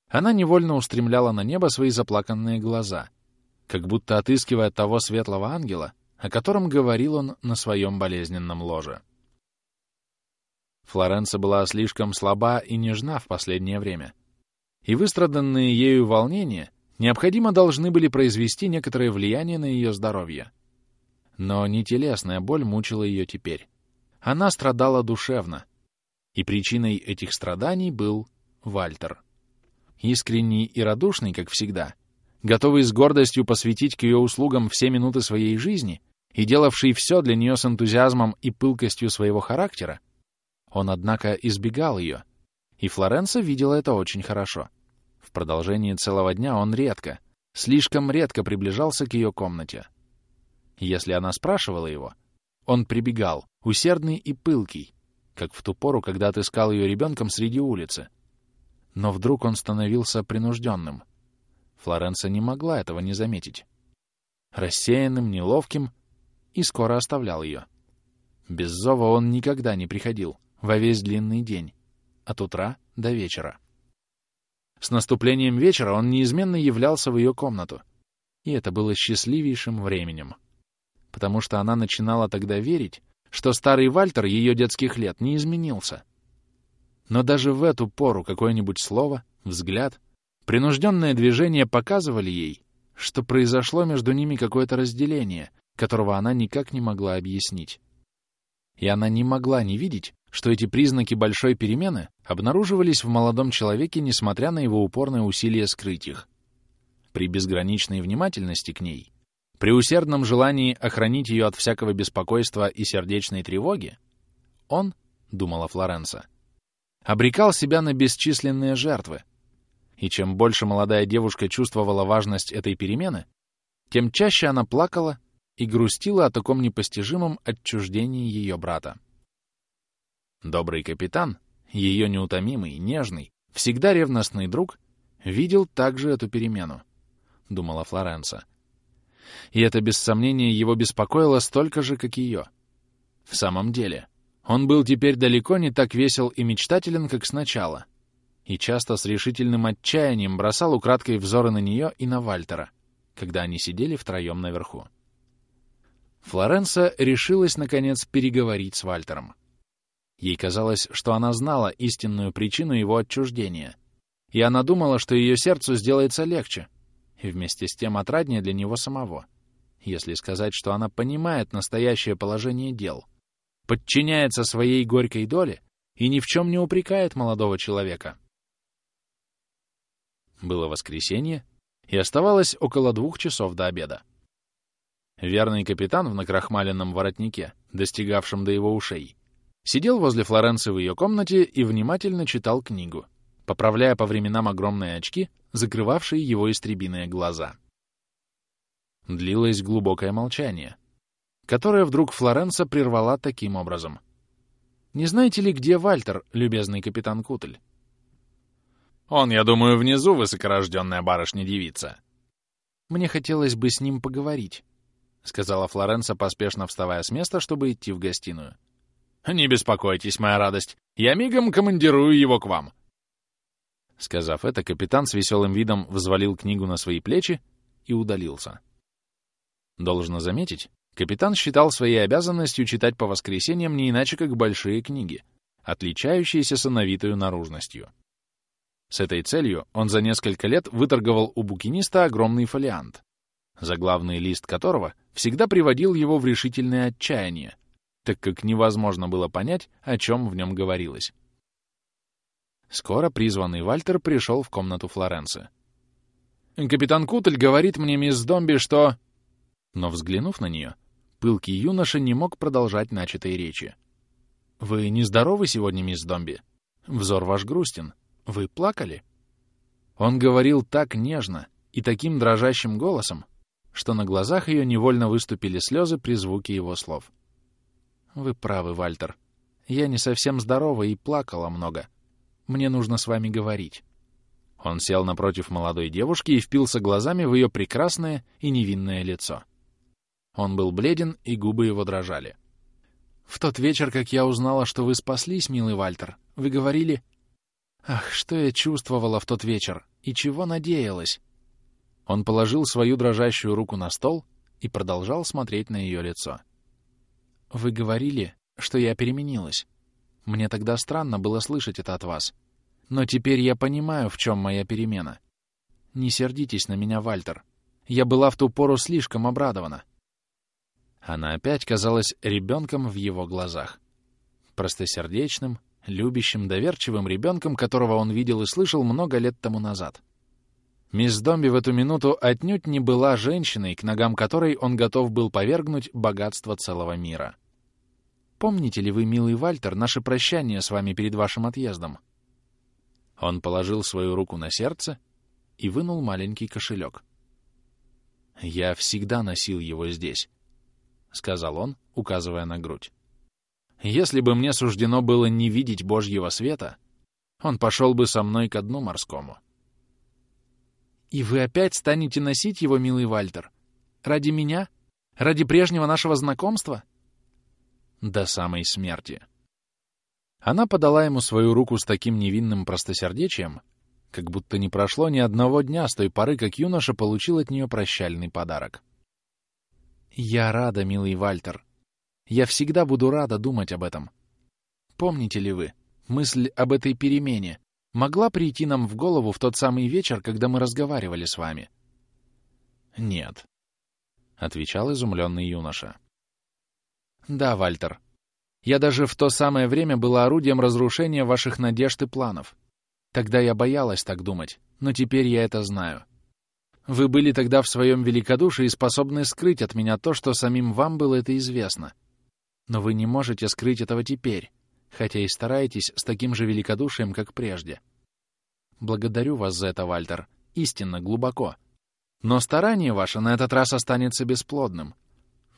[SPEAKER 1] она невольно устремляла на небо свои заплаканные глаза, как будто отыскивая того светлого ангела, о котором говорил он на своем болезненном ложе. Флоренция была слишком слаба и нежна в последнее время — и выстраданные ею волнения необходимо должны были произвести некоторое влияние на ее здоровье. Но не телесная боль мучила ее теперь. Она страдала душевно, и причиной этих страданий был Вальтер. Искренний и радушный, как всегда, готовый с гордостью посвятить к ее услугам все минуты своей жизни и делавший все для нее с энтузиазмом и пылкостью своего характера, он, однако, избегал ее — и Флоренса видела это очень хорошо. В продолжении целого дня он редко, слишком редко приближался к ее комнате. Если она спрашивала его, он прибегал, усердный и пылкий, как в ту пору, когда отыскал ее ребенком среди улицы. Но вдруг он становился принужденным. Флоренса не могла этого не заметить. Рассеянным, неловким, и скоро оставлял ее. Без зова он никогда не приходил, во весь длинный день от утра до вечера. С наступлением вечера он неизменно являлся в ее комнату, и это было счастливейшим временем, потому что она начинала тогда верить, что старый Вальтер ее детских лет не изменился. Но даже в эту пору какое-нибудь слово, взгляд, принужденное движение показывали ей, что произошло между ними какое-то разделение, которого она никак не могла объяснить. И она не могла не видеть, что эти признаки большой перемены обнаруживались в молодом человеке, несмотря на его упорное усилие скрыть их. При безграничной внимательности к ней, при усердном желании охранить ее от всякого беспокойства и сердечной тревоги, он, — думала Флоренса, — обрекал себя на бесчисленные жертвы. И чем больше молодая девушка чувствовала важность этой перемены, тем чаще она плакала и грустила о таком непостижимом отчуждении ее брата. Добрый капитан, ее неутомимый, нежный, всегда ревностный друг, видел также эту перемену, — думала Флоренса. И это, без сомнения, его беспокоило столько же, как ее. В самом деле, он был теперь далеко не так весел и мечтателен, как сначала. и часто с решительным отчаянием бросал украдкой взоры на нее и на Вальтера, когда они сидели втроем наверху. Флоренса решилась, наконец, переговорить с Вальтером. Ей казалось, что она знала истинную причину его отчуждения, и она думала, что ее сердцу сделается легче, и вместе с тем отраднее для него самого, если сказать, что она понимает настоящее положение дел, подчиняется своей горькой доле и ни в чем не упрекает молодого человека. Было воскресенье, и оставалось около двух часов до обеда. Верный капитан в накрахмаленном воротнике, достигавшем до его ушей, сидел возле Флоренции в ее комнате и внимательно читал книгу, поправляя по временам огромные очки, закрывавшие его истребиные глаза. Длилось глубокое молчание, которое вдруг Флоренса прервала таким образом. «Не знаете ли, где Вальтер, любезный капитан Кутль?»
[SPEAKER 2] «Он, я думаю, внизу, высокорожденная барышня-девица».
[SPEAKER 1] «Мне хотелось бы с ним поговорить», — сказала Флоренса, поспешно вставая с места, чтобы идти в гостиную.
[SPEAKER 2] «Не беспокойтесь, моя радость. Я мигом командирую его к вам».
[SPEAKER 1] Сказав это, капитан с веселым видом взвалил книгу на свои плечи и удалился. Должно заметить, капитан считал своей обязанностью читать по воскресеньям не иначе, как большие книги, отличающиеся сановитою наружностью. С этой целью он за несколько лет выторговал у букиниста огромный фолиант, заглавный лист которого всегда приводил его в решительное отчаяние, так как невозможно было понять, о чем в нем говорилось. Скоро призванный Вальтер пришел в комнату Флоренции. «Капитан Кутль говорит мне, мисс Домби, что...» Но, взглянув на нее, пылкий юноша не мог продолжать начатой речи. «Вы нездоровы сегодня, мисс Домби? Взор ваш грустен. Вы плакали?» Он говорил так нежно и таким дрожащим голосом, что на глазах ее невольно выступили слезы при звуке его слов. «Вы правы, Вальтер. Я не совсем здорова и плакала много. Мне нужно с вами говорить». Он сел напротив молодой девушки и впился глазами в ее прекрасное и невинное лицо. Он был бледен, и губы его дрожали. «В тот вечер, как я узнала, что вы спаслись, милый Вальтер, вы говорили...» «Ах, что я чувствовала в тот вечер, и чего надеялась!» Он положил свою дрожащую руку на стол и продолжал смотреть на ее лицо. «Вы говорили, что я переменилась. Мне тогда странно было слышать это от вас. Но теперь я понимаю, в чем моя перемена. Не сердитесь на меня, Вальтер. Я была в ту пору слишком обрадована». Она опять казалась ребенком в его глазах. Простосердечным, любящим, доверчивым ребенком, которого он видел и слышал много лет тому назад. Мисс Домби в эту минуту отнюдь не была женщиной, к ногам которой он готов был повергнуть богатство целого мира. Помните ли вы, милый Вальтер, наше прощание с вами перед вашим отъездом? Он положил свою руку на сердце и вынул маленький кошелек. «Я всегда носил его здесь», — сказал он, указывая на грудь. «Если бы мне суждено было не видеть Божьего света, он пошел бы со мной ко дну морскому». «И вы опять станете носить его, милый Вальтер? Ради меня? Ради прежнего нашего знакомства?» «До самой смерти». Она подала ему свою руку с таким невинным простосердечием, как будто не прошло ни одного дня с той поры, как юноша получил от нее прощальный подарок. «Я рада, милый Вальтер. Я всегда буду рада думать об этом. Помните ли вы, мысль об этой перемене, могла прийти нам в голову в тот самый вечер, когда мы разговаривали с вами? Нет, — отвечал изумленный юноша. Да, Вальтер. Я даже в то самое время была орудием разрушения ваших надежд и планов. Тогда я боялась так думать, но теперь я это знаю. Вы были тогда в своем великодушии способны скрыть от меня то, что самим вам было это известно. Но вы не можете скрыть этого теперь, хотя и стараетесь с таким же великодушием, как прежде. Благодарю вас за это, Вальтер, истинно, глубоко. Но старание ваше на этот раз останется бесплодным.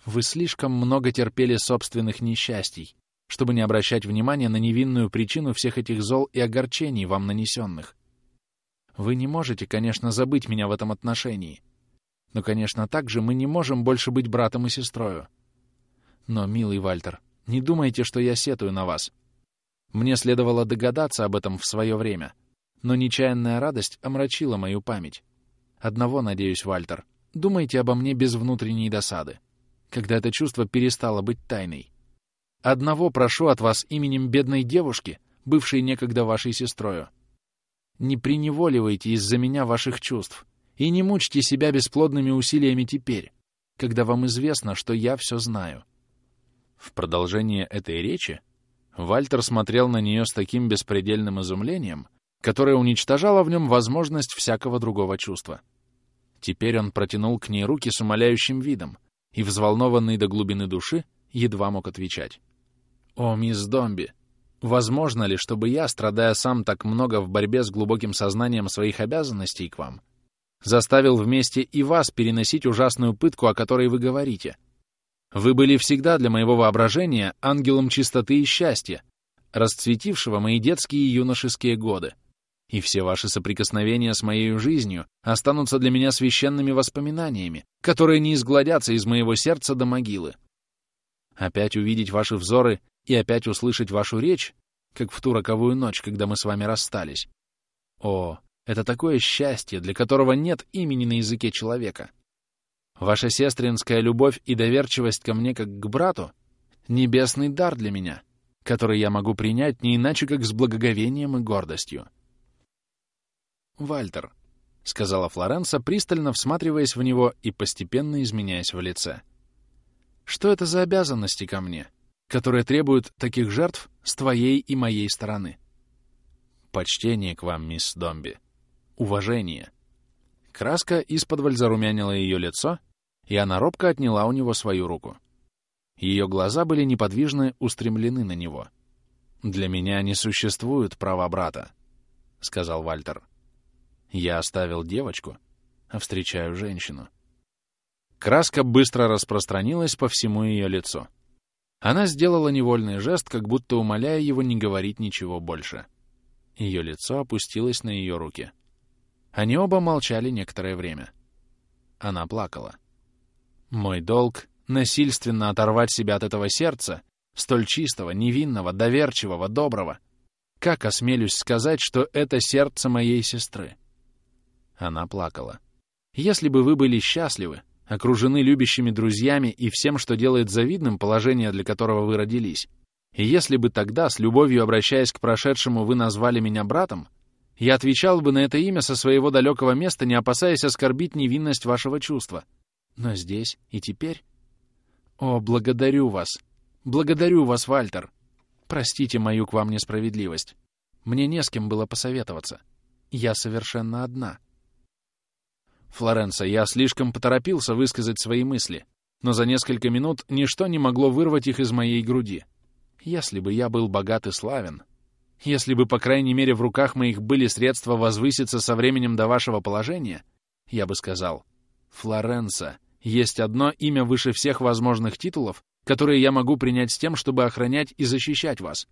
[SPEAKER 1] Вы слишком много терпели собственных несчастий, чтобы не обращать внимания на невинную причину всех этих зол и огорчений, вам нанесенных. Вы не можете, конечно, забыть меня в этом отношении. Но, конечно, также мы не можем больше быть братом и сестрою. Но, милый Вальтер, не думайте, что я сетую на вас. Мне следовало догадаться об этом в свое время. но нечаянная радость омрачила мою память. Одного, надеюсь, Вальтер, думайте обо мне без внутренней досады, когда это чувство перестало быть тайной. Одного прошу от вас именем бедной девушки, бывшей некогда вашей сестрою. Не приневоливайте из-за меня ваших чувств и не мучьте себя бесплодными усилиями теперь, когда вам известно, что я все знаю. В продолжение этой речи Вальтер смотрел на нее с таким беспредельным изумлением, которое уничтожало в нем возможность всякого другого чувства. Теперь он протянул к ней руки с умоляющим видом и, взволнованный до глубины души, едва мог отвечать. «О, мисс Домби, возможно ли, чтобы я, страдая сам так много в борьбе с глубоким сознанием своих обязанностей к вам, заставил вместе и вас переносить ужасную пытку, о которой вы говорите. Вы были всегда для моего воображения ангелом чистоты и счастья, расцветившего мои детские и юношеские годы. И все ваши соприкосновения с моей жизнью останутся для меня священными воспоминаниями, которые не изгладятся из моего сердца до могилы. Опять увидеть ваши взоры и опять услышать вашу речь, как в ту роковую ночь, когда мы с вами расстались. О, это такое счастье, для которого нет имени на языке человека. Ваша сестринская любовь и доверчивость ко мне как к брату — небесный дар для меня, который я могу принять не иначе, как с благоговением и гордостью. «Вальтер», — сказала Флоренса, пристально всматриваясь в него и постепенно изменяясь в лице. «Что это за обязанности ко мне, которые требуют таких жертв с твоей и моей стороны?» «Почтение к вам, мисс Домби», уважение. Краска из-под зарумянила ее лицо, и она робко отняла у него свою руку. Ее глаза были неподвижны, устремлены на него. «Для меня не существует права брата», — сказал Вальтер. «Я оставил девочку, а встречаю женщину». Краска быстро распространилась по всему ее лицу. Она сделала невольный жест, как будто умоляя его не говорить ничего больше. Ее лицо опустилось на ее руки. Они оба молчали некоторое время. Она плакала. «Мой долг — насильственно оторвать себя от этого сердца, столь чистого, невинного, доверчивого, доброго. Как осмелюсь сказать, что это сердце моей сестры?» Она плакала. «Если бы вы были счастливы, окружены любящими друзьями и всем, что делает завидным положение, для которого вы родились, и если бы тогда, с любовью обращаясь к прошедшему, вы назвали меня братом, я отвечал бы на это имя со своего далекого места, не опасаясь оскорбить невинность вашего чувства. Но здесь и теперь... О, благодарю вас! Благодарю вас, Вальтер! Простите мою к вам несправедливость. Мне не с кем было посоветоваться. Я совершенно одна. Флоренса, я слишком поторопился высказать свои мысли, но за несколько минут ничто не могло вырвать их из моей груди. Если бы я был богат и славен, если бы, по крайней мере, в руках моих были средства возвыситься со временем до вашего положения, я бы сказал, Флоренса, есть одно имя выше всех возможных титулов, которые я могу принять с тем, чтобы охранять и защищать вас.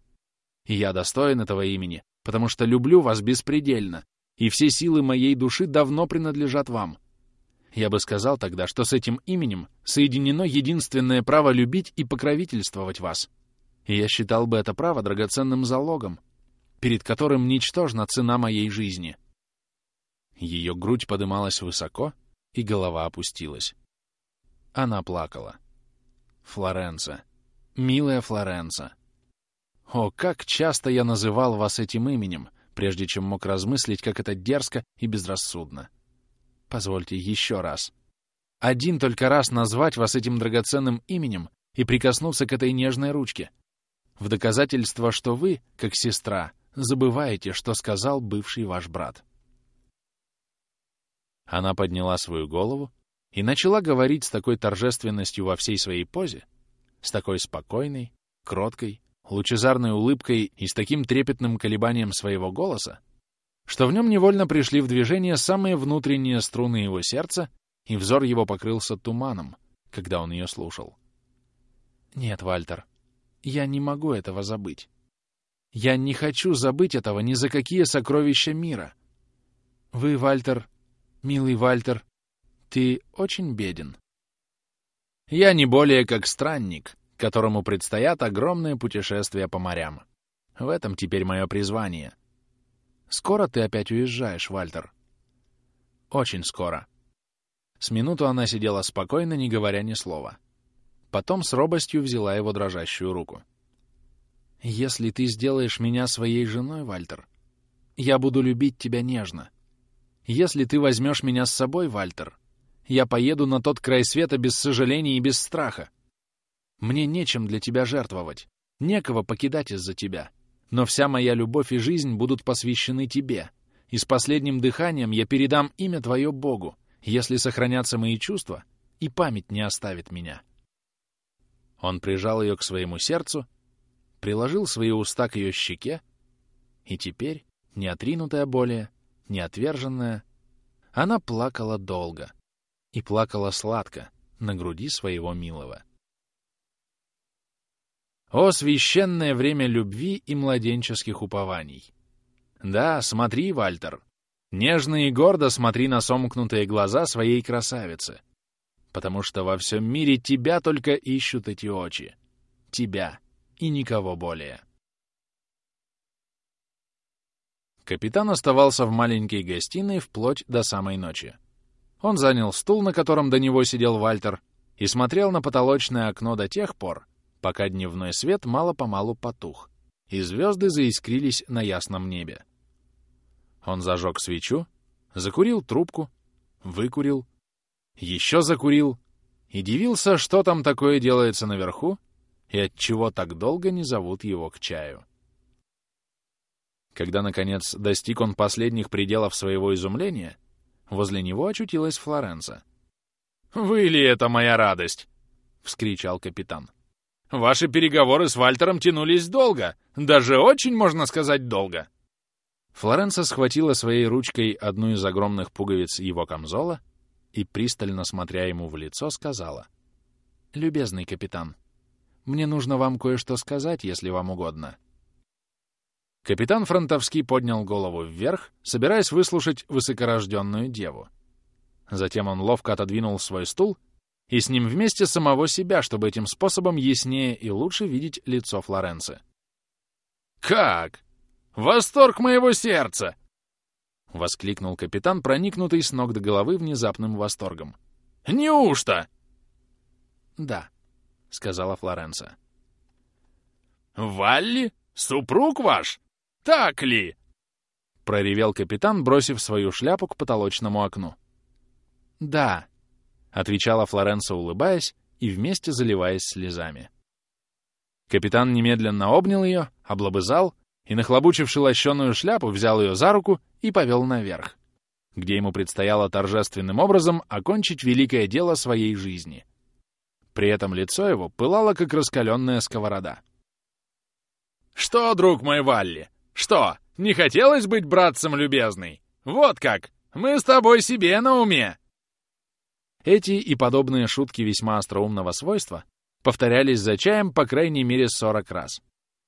[SPEAKER 1] И я достоин этого имени, потому что люблю вас беспредельно, и все силы моей души давно принадлежат вам. Я бы сказал тогда, что с этим именем соединено единственное право любить и покровительствовать вас. И я считал бы это право драгоценным залогом, перед которым ничтожна цена моей жизни. Ее грудь подымалась высоко, и голова опустилась. Она плакала. Флоренца. Милая Флоренца. О, как часто я называл вас этим именем, прежде чем мог размыслить, как это дерзко и безрассудно. Позвольте еще раз. Один только раз назвать вас этим драгоценным именем и прикоснуться к этой нежной ручке. В доказательство, что вы, как сестра, забываете, что сказал бывший ваш брат. Она подняла свою голову и начала говорить с такой торжественностью во всей своей позе, с такой спокойной, кроткой, лучезарной улыбкой и с таким трепетным колебанием своего голоса, что в нем невольно пришли в движение самые внутренние струны его сердца, и взор его покрылся туманом, когда он ее слушал. «Нет, Вальтер, я не могу этого забыть. Я не хочу забыть этого ни за какие сокровища мира. Вы, Вальтер, милый Вальтер, ты очень беден. Я не более как странник, которому предстоят огромные путешествия по морям. В этом теперь мое призвание. Скоро ты опять уезжаешь, Вальтер. Очень скоро. С минуту она сидела спокойно, не говоря ни слова. Потом с робостью взяла его дрожащую руку. «Если ты сделаешь меня своей женой, Вальтер, я буду любить тебя нежно. Если ты возьмешь меня с собой, Вальтер, я поеду на тот край света без сожалений и без страха. Мне нечем для тебя жертвовать, некого покидать из-за тебя. Но вся моя любовь и жизнь будут посвящены тебе, и с последним дыханием я передам имя твое Богу, если сохранятся мои чувства, и память не оставит меня». Он прижал ее к своему сердцу, приложил свои уста к ее щеке, и теперь, не отринутая более, не отверженная, она плакала долго и плакала сладко на груди своего милого. О, священное время любви и младенческих упований! Да, смотри, Вальтер, нежно и гордо смотри на сомкнутые глаза своей красавицы — потому что во всем мире тебя только ищут эти очи. Тебя и никого более. Капитан оставался в маленькой гостиной вплоть до самой ночи. Он занял стул, на котором до него сидел Вальтер, и смотрел на потолочное окно до тех пор, пока дневной свет мало-помалу потух, и звезды заискрились на ясном небе. Он зажег свечу, закурил трубку, выкурил еще закурил и дивился, что там такое делается наверху и отчего так долго не зовут его к чаю. Когда, наконец, достиг он последних пределов своего изумления, возле него очутилась Флоренса. «Вы ли это моя радость?» — вскричал капитан. «Ваши переговоры с Вальтером тянулись долго, даже очень, можно сказать, долго». Флоренса схватила своей ручкой одну из огромных пуговиц его камзола и, пристально смотря ему в лицо, сказала. «Любезный капитан, мне нужно вам кое-что сказать, если вам угодно». Капитан Фронтовский поднял голову вверх, собираясь выслушать высокорожденную деву. Затем он ловко отодвинул свой стул и с ним вместе самого себя, чтобы этим способом яснее и лучше видеть лицо Флоренции. «Как? Восторг моего сердца! — воскликнул капитан, проникнутый с ног до головы внезапным восторгом. «Неужто?» «Да», — сказала Флоренса. «Валли? Супруг ваш? Так ли?» — проревел капитан, бросив свою шляпу к потолочному окну. «Да», — отвечала Флоренса, улыбаясь и вместе заливаясь слезами. Капитан немедленно обнял ее, облобызал и, нахлобучивши лощеную шляпу, взял ее за руку и повел наверх, где ему предстояло торжественным образом окончить великое дело своей жизни. При этом лицо его пылало, как раскаленная сковорода. «Что, друг мой Валли? Что, не хотелось быть братцем любезный? Вот как! Мы с тобой себе на уме!» Эти и подобные шутки весьма остроумного свойства повторялись за чаем по крайней мере сорок раз.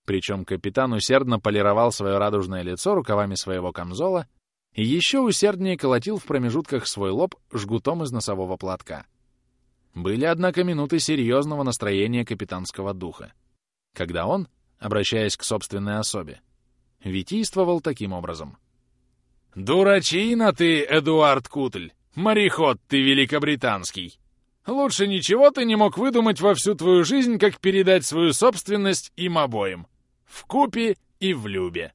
[SPEAKER 1] Причем капитан усердно полировал свое радужное лицо рукавами своего камзола и еще усерднее колотил в промежутках свой лоб жгутом из носового платка. Были, однако, минуты серьезного настроения капитанского духа, когда он, обращаясь к собственной особе, витийствовал таким образом. «Дурачина ты, Эдуард Кутль! Мореход ты великобританский! Лучше ничего ты не мог выдумать во всю твою жизнь, как передать свою собственность им обоим!» в купе и в любе.